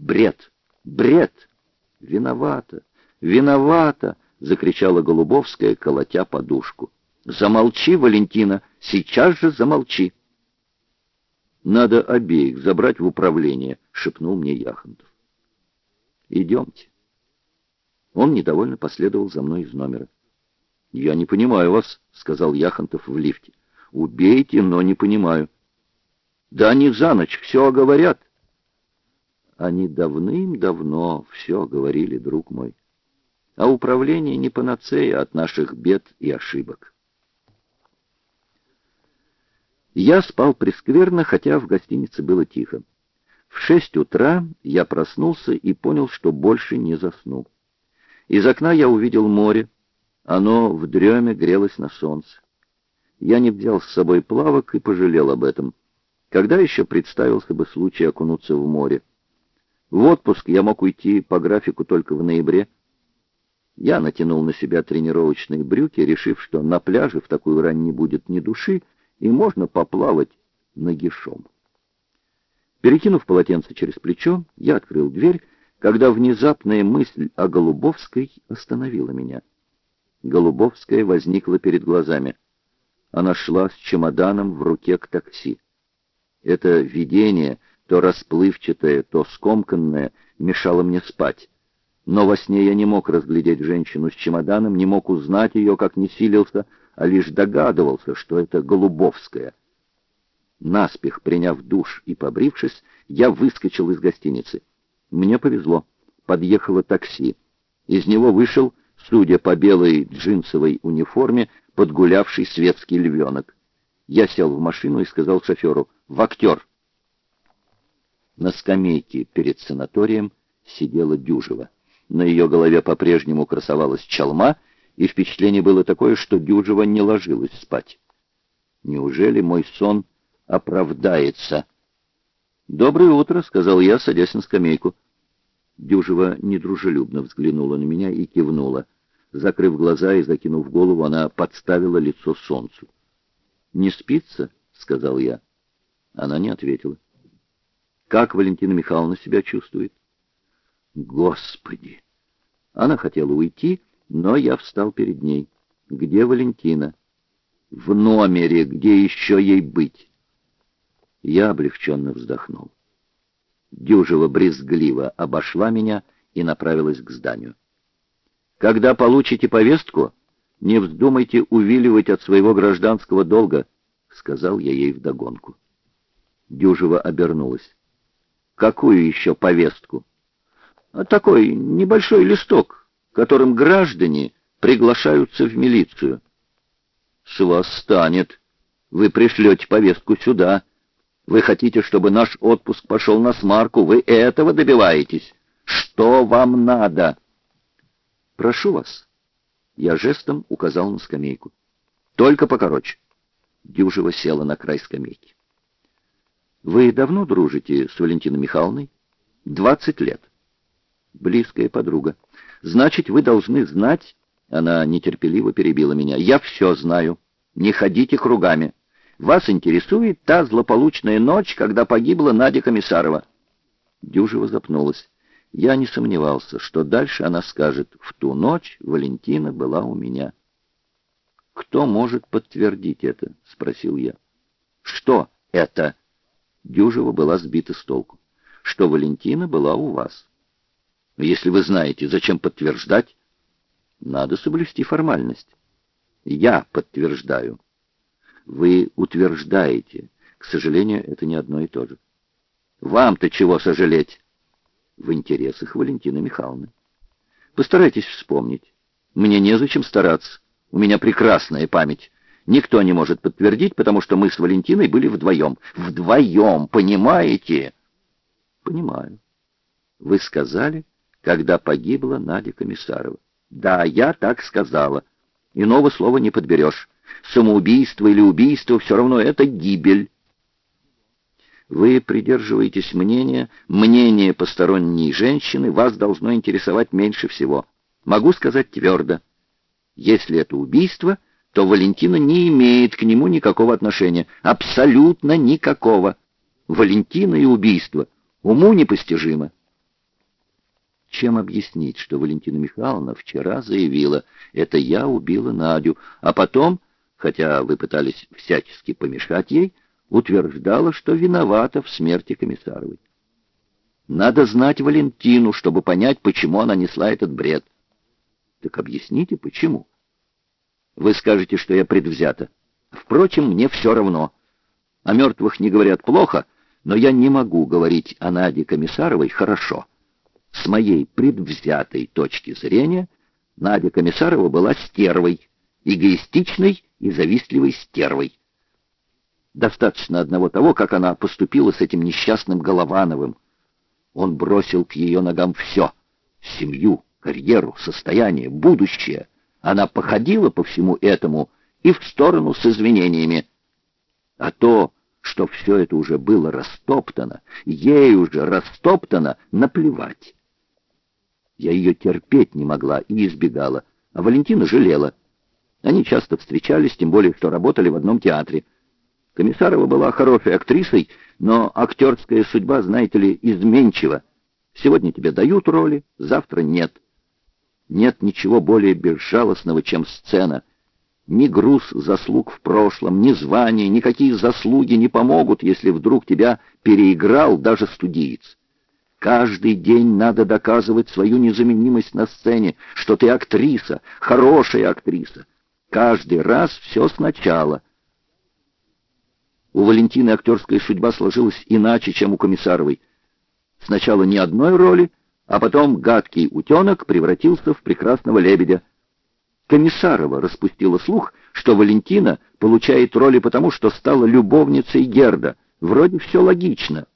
Бред! Бред! Виновата! Виновата! — закричала Голубовская, колотя подушку. «Замолчи, Валентина! Сейчас же замолчи!» «Надо обеих забрать в управление», — шепнул мне Яхонтов. «Идемте». Он недовольно последовал за мной из номера. «Я не понимаю вас», — сказал Яхонтов в лифте. «Убейте, но не понимаю». «Да они за ночь все говорят». Они давным-давно все говорили, друг мой. А управление не панацея от наших бед и ошибок. Я спал прескверно, хотя в гостинице было тихо. В шесть утра я проснулся и понял, что больше не засну. Из окна я увидел море. Оно в дреме грелось на солнце. Я не взял с собой плавок и пожалел об этом. Когда еще представился бы случай окунуться в море? В отпуск я мог уйти по графику только в ноябре. Я натянул на себя тренировочные брюки, решив, что на пляже в такую рань не будет ни души, и можно поплавать нагишом. Перекинув полотенце через плечо, я открыл дверь, когда внезапная мысль о Голубовской остановила меня. Голубовская возникла перед глазами. Она шла с чемоданом в руке к такси. Это видение, то расплывчатое, то скомканное, мешало мне спать. Но во сне я не мог разглядеть женщину с чемоданом, не мог узнать ее, как не силился, а лишь догадывался, что это Голубовская. Наспех приняв душ и побрившись, я выскочил из гостиницы. Мне повезло. Подъехало такси. Из него вышел, судя по белой джинсовой униформе, подгулявший светский львенок. Я сел в машину и сказал шоферу «В актер!». На скамейке перед санаторием сидела Дюжева. На ее голове по-прежнему красовалась чалма — и впечатление было такое, что Дюжева не ложилась спать. Неужели мой сон оправдается? «Доброе утро», — сказал я, садясь на скамейку. Дюжева недружелюбно взглянула на меня и кивнула. Закрыв глаза и закинув голову, она подставила лицо солнцу. «Не спится?» — сказал я. Она не ответила. «Как Валентина Михайловна себя чувствует?» «Господи!» Она хотела уйти, но я встал перед ней. Где Валентина? В номере, где еще ей быть? Я облегченно вздохнул. Дюжева брезгливо обошла меня и направилась к зданию. «Когда получите повестку, не вздумайте увиливать от своего гражданского долга», — сказал я ей вдогонку. Дюжева обернулась. «Какую еще повестку?» «Такой небольшой листок, которым граждане приглашаются в милицию. С вас станет. Вы пришлете повестку сюда. Вы хотите, чтобы наш отпуск пошел на смарку. Вы этого добиваетесь. Что вам надо? Прошу вас. Я жестом указал на скамейку. Только покороче. Дюжева села на край скамейки. Вы давно дружите с Валентиной Михайловной? Двадцать лет. Близкая подруга. Значит, вы должны знать...» Она нетерпеливо перебила меня. «Я все знаю. Не ходите кругами. Вас интересует та злополучная ночь, когда погибла Надя Комиссарова». Дюжева запнулась. Я не сомневался, что дальше она скажет, «В ту ночь Валентина была у меня». «Кто может подтвердить это?» — спросил я. «Что это?» Дюжева была сбита с толку. «Что Валентина была у вас». Если вы знаете, зачем подтверждать? Надо соблюсти формальность. Я подтверждаю. Вы утверждаете. К сожалению, это не одно и то же. Вам-то чего сожалеть? В интересах Валентины Михайловны. Постарайтесь вспомнить. Мне незачем стараться. У меня прекрасная память. Никто не может подтвердить, потому что мы с Валентиной были вдвоем. Вдвоем, понимаете? Понимаю. Вы сказали, когда погибла Надя Комиссарова. Да, я так сказала. Иного слова не подберешь. Самоубийство или убийство все равно это гибель. Вы придерживаетесь мнения, мнение посторонней женщины вас должно интересовать меньше всего. Могу сказать твердо. Если это убийство, то Валентина не имеет к нему никакого отношения. Абсолютно никакого. Валентина и убийство. Уму непостижимо. Чем объяснить, что Валентина Михайловна вчера заявила, это я убила Надю, а потом, хотя вы пытались всячески помешать ей, утверждала, что виновата в смерти Комиссаровой. Надо знать Валентину, чтобы понять, почему она несла этот бред. Так объясните, почему? Вы скажете, что я предвзята. Впрочем, мне все равно. О мертвых не говорят плохо, но я не могу говорить о Наде Комиссаровой хорошо. С моей предвзятой точки зрения, Надя Комиссарова была стервой, эгоистичной и завистливой стервой. Достаточно одного того, как она поступила с этим несчастным Головановым. Он бросил к ее ногам все — семью, карьеру, состояние, будущее. Она походила по всему этому и в сторону с извинениями. А то, что все это уже было растоптано, ей уже растоптано, наплевать. Я ее терпеть не могла и избегала, а Валентина жалела. Они часто встречались, тем более, что работали в одном театре. Комиссарова была хорошей актрисой, но актерская судьба, знаете ли, изменчива. Сегодня тебе дают роли, завтра нет. Нет ничего более безжалостного, чем сцена. Ни груз заслуг в прошлом, ни звание, никакие заслуги не помогут, если вдруг тебя переиграл даже студиец. Каждый день надо доказывать свою незаменимость на сцене, что ты актриса, хорошая актриса. Каждый раз все сначала. У Валентины актерская судьба сложилась иначе, чем у Комиссаровой. Сначала ни одной роли, а потом гадкий утенок превратился в прекрасного лебедя. Комиссарова распустила слух, что Валентина получает роли потому, что стала любовницей Герда. Вроде все логично.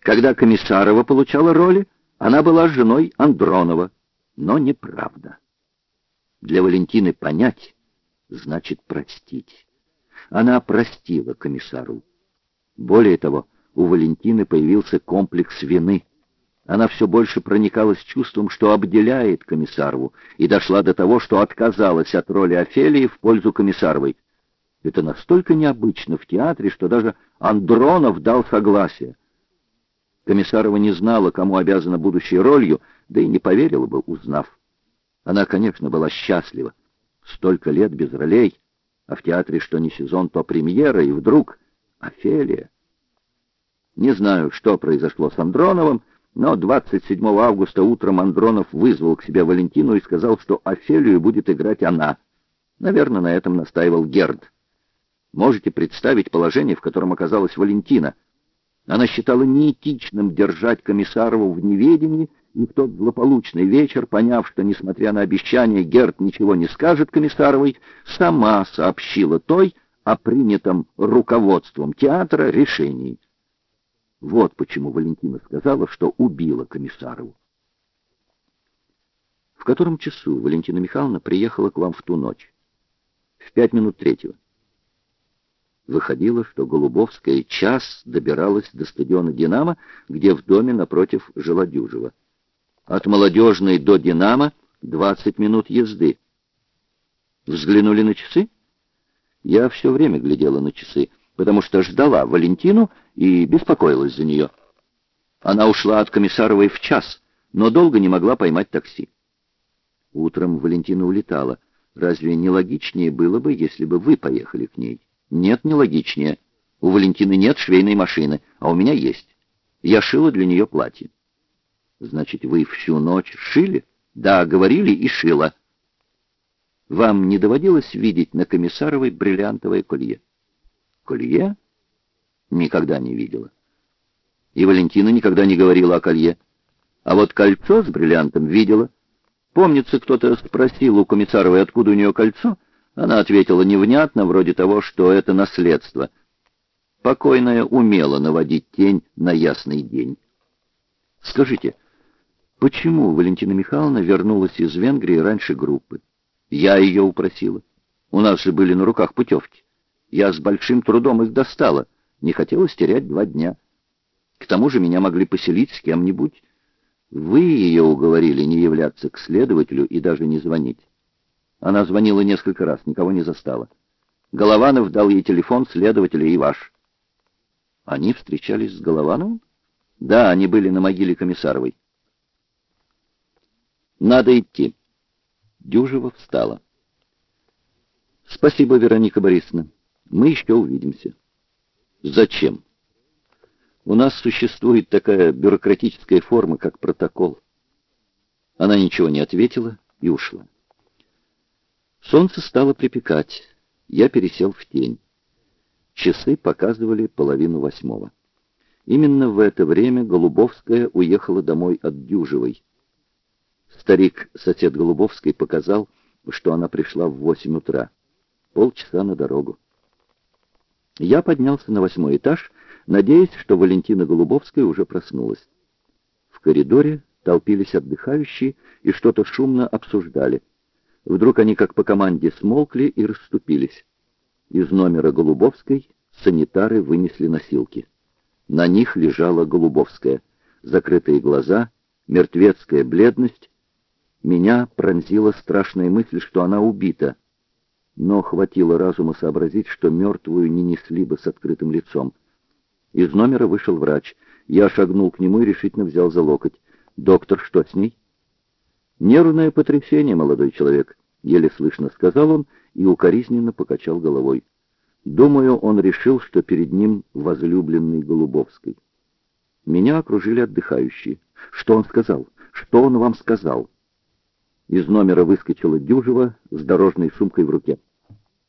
Когда Комиссарова получала роли, она была женой Андронова, но неправда. Для Валентины понять значит простить. Она простила комиссару. Более того, у Валентины появился комплекс вины. Она все больше проникалась чувством, что обделяет комиссарову, и дошла до того, что отказалась от роли Офелии в пользу комиссаровой. Это настолько необычно в театре, что даже Андронов дал согласие. Комиссарова не знала, кому обязана будущей ролью, да и не поверила бы, узнав. Она, конечно, была счастлива. Столько лет без ролей, а в театре что не сезон, то премьера, и вдруг Офелия. Не знаю, что произошло с Андроновым, но 27 августа утром Андронов вызвал к себе Валентину и сказал, что Офелию будет играть она. Наверное, на этом настаивал Герд. Можете представить положение, в котором оказалась Валентина — она считала неэтичным держать Комиссарову в неведении, и в тот злополучный вечер, поняв, что, несмотря на обещание, Герт ничего не скажет Комиссаровой, сама сообщила той о принятом руководством театра решении. Вот почему Валентина сказала, что убила Комиссарову. В котором часу Валентина Михайловна приехала к вам в ту ночь? В пять минут третьего. Выходило, что Голубовская час добиралась до стадиона «Динамо», где в доме напротив жила Дюжева. От молодежной до «Динамо» 20 минут езды. Взглянули на часы? Я все время глядела на часы, потому что ждала Валентину и беспокоилась за нее. Она ушла от Комиссаровой в час, но долго не могла поймать такси. Утром Валентина улетала. Разве не логичнее было бы, если бы вы поехали к ней? Нет, нелогичнее. У Валентины нет швейной машины, а у меня есть. Я шила для нее платье. Значит, вы всю ночь шили? Да, говорили и шила. Вам не доводилось видеть на Комиссаровой бриллиантовое колье? Колье? Никогда не видела. И Валентина никогда не говорила о колье. А вот кольцо с бриллиантом видела. Помнится, кто-то спросил у Комиссаровой, откуда у нее кольцо, она ответила невнятно, вроде того, что это наследство. Покойная умела наводить тень на ясный день. Скажите, почему Валентина Михайловна вернулась из Венгрии раньше группы? Я ее упросила. У нас же были на руках путевки. Я с большим трудом их достала. Не хотелось терять два дня. К тому же меня могли поселить с кем-нибудь. Вы ее уговорили не являться к следователю и даже не звонить. Она звонила несколько раз, никого не застала. Голованов дал ей телефон следователя и ваш. Они встречались с Головановым? Да, они были на могиле Комиссаровой. Надо идти. Дюжева встала. Спасибо, Вероника Борисовна. Мы еще увидимся. Зачем? У нас существует такая бюрократическая форма, как протокол. Она ничего не ответила и ушла. Солнце стало припекать. Я пересел в тень. Часы показывали половину восьмого. Именно в это время Голубовская уехала домой от Дюжевой. Старик, сосед Голубовской, показал, что она пришла в восемь утра. Полчаса на дорогу. Я поднялся на восьмой этаж, надеясь, что Валентина Голубовская уже проснулась. В коридоре толпились отдыхающие и что-то шумно обсуждали. Вдруг они, как по команде, смолкли и расступились. Из номера Голубовской санитары вынесли носилки. На них лежала Голубовская. Закрытые глаза, мертвецкая бледность. Меня пронзила страшная мысль, что она убита. Но хватило разума сообразить, что мертвую не несли бы с открытым лицом. Из номера вышел врач. Я шагнул к нему и решительно взял за локоть. «Доктор, что с ней?» «Нервное потрясение, молодой человек», — еле слышно сказал он и укоризненно покачал головой. Думаю, он решил, что перед ним возлюбленный Голубовской. Меня окружили отдыхающие. Что он сказал? Что он вам сказал? Из номера выскочила Дюжева с дорожной сумкой в руке.